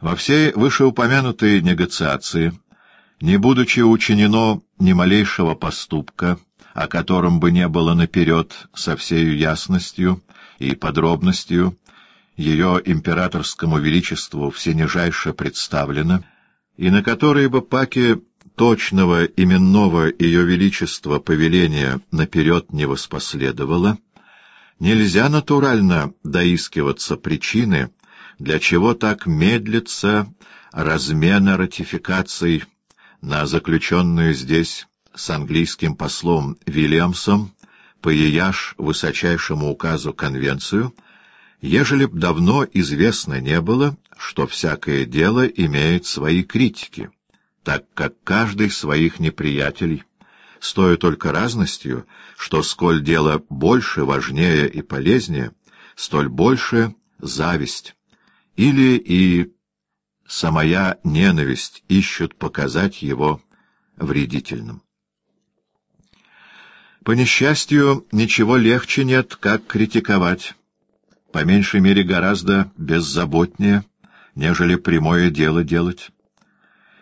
Во всей вышеупомянутой негациации, не будучи учинено ни малейшего поступка, о котором бы не было наперед со всею ясностью и подробностью, ее императорскому величеству всенижайше представлено, и на которые бы паки точного именного ее величества повеления наперед не воспоследовало, нельзя натурально доискиваться причины, для чего так медлится размена ратификаций на заключенную здесь с английским послом Вильямсом по еяж высочайшему указу конвенцию, ежели б давно известно не было, что всякое дело имеет свои критики, так как каждый своих неприятелей, стоя только разностью, что сколь дело больше, важнее и полезнее, столь больше зависть, или и самая ненависть ищут показать его вредительным. По несчастью, ничего легче нет, как критиковать. По меньшей мере гораздо беззаботнее, нежели прямое дело делать.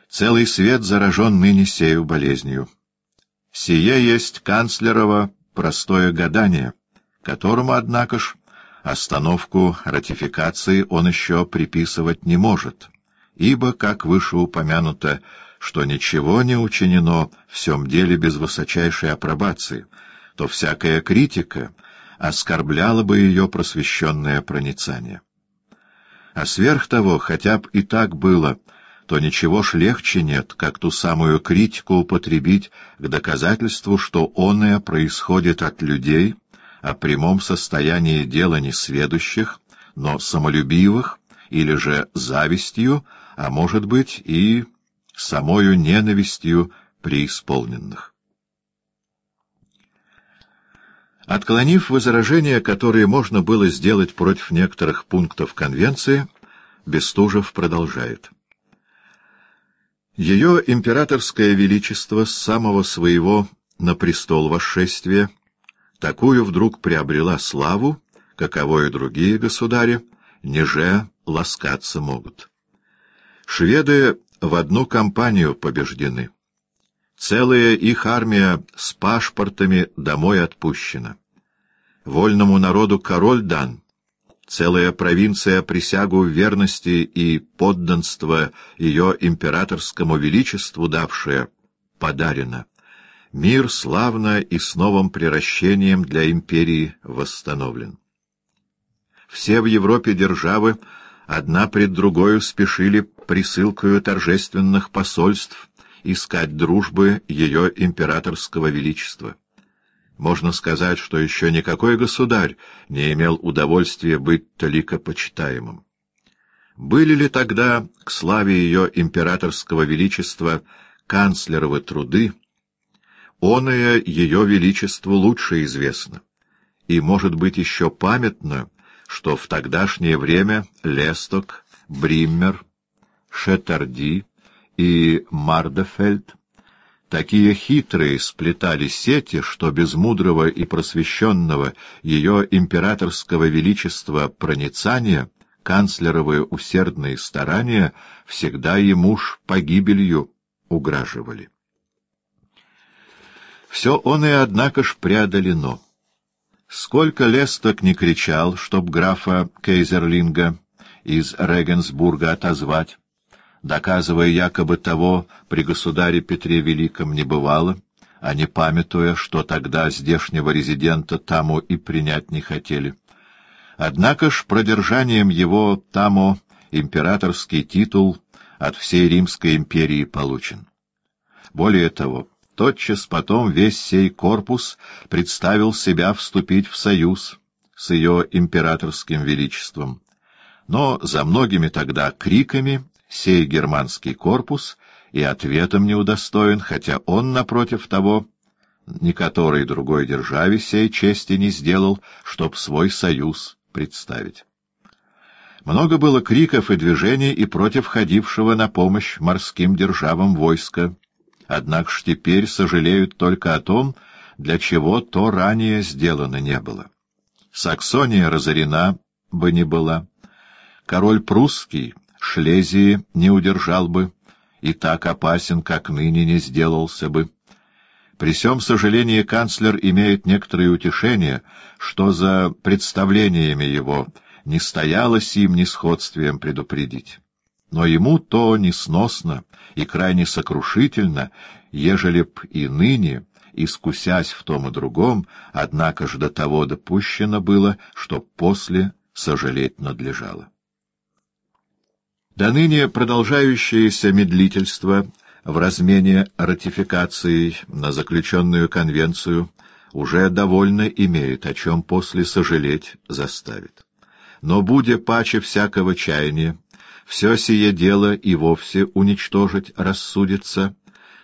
Целый свет заражен ныне сею болезнью. Сие есть канцлерово простое гадание, которому, однако ж, остановку ратификации он еще приписывать не может, ибо, как выше упомянуто, что ничего не учинено в всем деле без высочайшей апробации, то всякая критика оскорбляла бы ее просвещенное проницание. А сверх того, хотя б и так было, то ничего ж легче нет, как ту самую критику употребить к доказательству, что оное происходит от людей, о прямом состоянии дела несведущих, но самолюбивых, или же завистью, а может быть и самою ненавистью преисполненных. Отклонив возражения, которые можно было сделать против некоторых пунктов Конвенции, Бестужев продолжает. Ее императорское величество с самого своего на престол восшествия такую вдруг приобрела славу, каково и другие государи, неже ласкаться могут. Шведы в одну кампанию побеждены. Целая их армия с пашпортами домой отпущена. Вольному народу король дан. Целая провинция присягу верности и подданства ее императорскому величеству давшая подарена. Мир славно и с новым приращением для империи восстановлен. Все в Европе державы одна пред другою спешили присылкою торжественных посольств искать дружбы ее императорского величества. Можно сказать, что еще никакой государь не имел удовольствия быть толико почитаемым. Были ли тогда к славе ее императорского величества канцлеровы труды, оное ее величеству лучше известно, и, может быть, еще памятно, что в тогдашнее время Лесток, Бриммер, Шетарди и Мардефельд такие хитрые сплетали сети, что без мудрого и просвещенного ее императорского величества проницания канцлеровые усердные старания всегда ему ж погибелью уграживали. Все он и, однако ж, преодолено. Сколько Лесток не кричал, чтоб графа Кейзерлинга из Регенсбурга отозвать, доказывая якобы того при государе Петре Великом не бывало, а не памятуя, что тогда здешнего резидента таму и принять не хотели. Однако ж продержанием его таму императорский титул от всей Римской империи получен. Более того, Тотчас потом весь сей корпус представил себя вступить в союз с ее императорским величеством. Но за многими тогда криками сей германский корпус и ответом не удостоен, хотя он, напротив того, ни которой другой державе сей чести не сделал, чтоб свой союз представить. Много было криков и движений и против ходившего на помощь морским державам войска, однако ж теперь сожалеют только о том, для чего то ранее сделано не было. Саксония разорена бы не была. Король прусский Шлезии не удержал бы, и так опасен, как ныне не сделался бы. При всем сожалении канцлер имеет некоторое утешение, что за представлениями его не стояло сим несходствием предупредить. Но ему то несносно и крайне сокрушительно, ежели б и ныне, искусясь в том и другом, однако ж до того допущено было, что после сожалеть надлежало. До ныне продолжающееся медлительство в размене ратификации на заключенную конвенцию уже довольно имеет, о чем после сожалеть заставит. Но, будя паче всякого чаяния, все сие дело и вовсе уничтожить рассудится,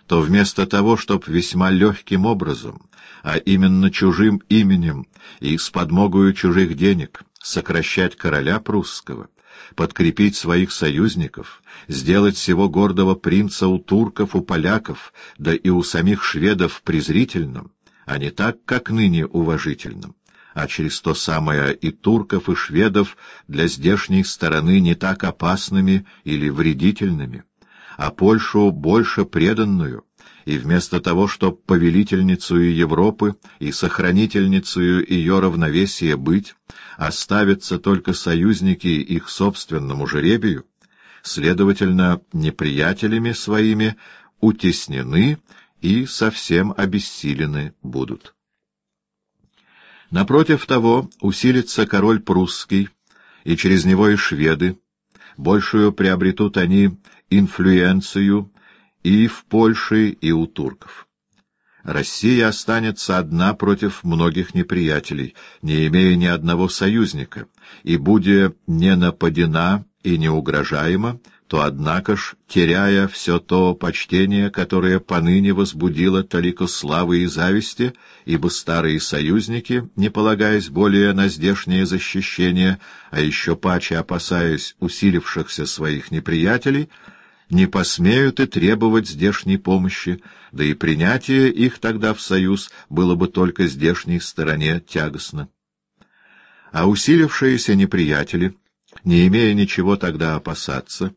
то вместо того, чтоб весьма легким образом, а именно чужим именем и с подмогою чужих денег сокращать короля прусского, подкрепить своих союзников, сделать всего гордого принца у турков, у поляков, да и у самих шведов презрительным, а не так, как ныне уважительным, а через то самое и турков, и шведов для здешней стороны не так опасными или вредительными, а Польшу больше преданную, и вместо того, чтоб повелительницею Европы и сохранительницею ее равновесия быть, оставятся только союзники их собственному жеребию, следовательно, неприятелями своими утеснены и совсем обессилены будут. Напротив того, усилится король прусский, и через него и шведы, большую приобретут они инфлюенцию и в Польше, и у турков. Россия останется одна против многих неприятелей, не имея ни одного союзника, и, будя не нападена и не угрожаема, то, однако ж, теряя все то почтение, которое поныне возбудило толико славы и зависти, ибо старые союзники, не полагаясь более на здешнее защищение, а еще паче опасаясь усилившихся своих неприятелей, не посмеют и требовать здешней помощи, да и принятие их тогда в союз было бы только здешней стороне тягостно. А усилившиеся неприятели, не имея ничего тогда опасаться,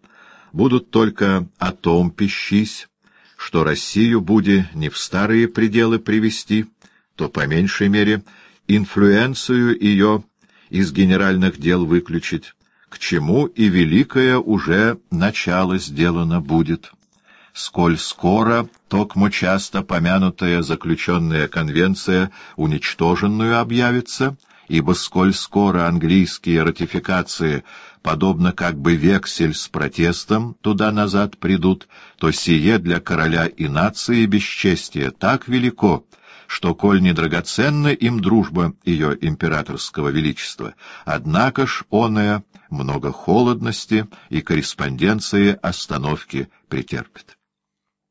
будут только о том пищись, что Россию буде не в старые пределы привести, то, по меньшей мере, инфлюенцию ее из генеральных дел выключить, к чему и великое уже начало сделано будет. Сколь скоро, токмо часто помянутая заключенная конвенция уничтоженную объявится, ибо сколь скоро английские ратификации, подобно как бы вексель с протестом, туда-назад придут, то сие для короля и нации бесчестие так велико, что, коль не драгоценна им дружба ее императорского величества, однако ж оная много холодности и корреспонденции остановки претерпит.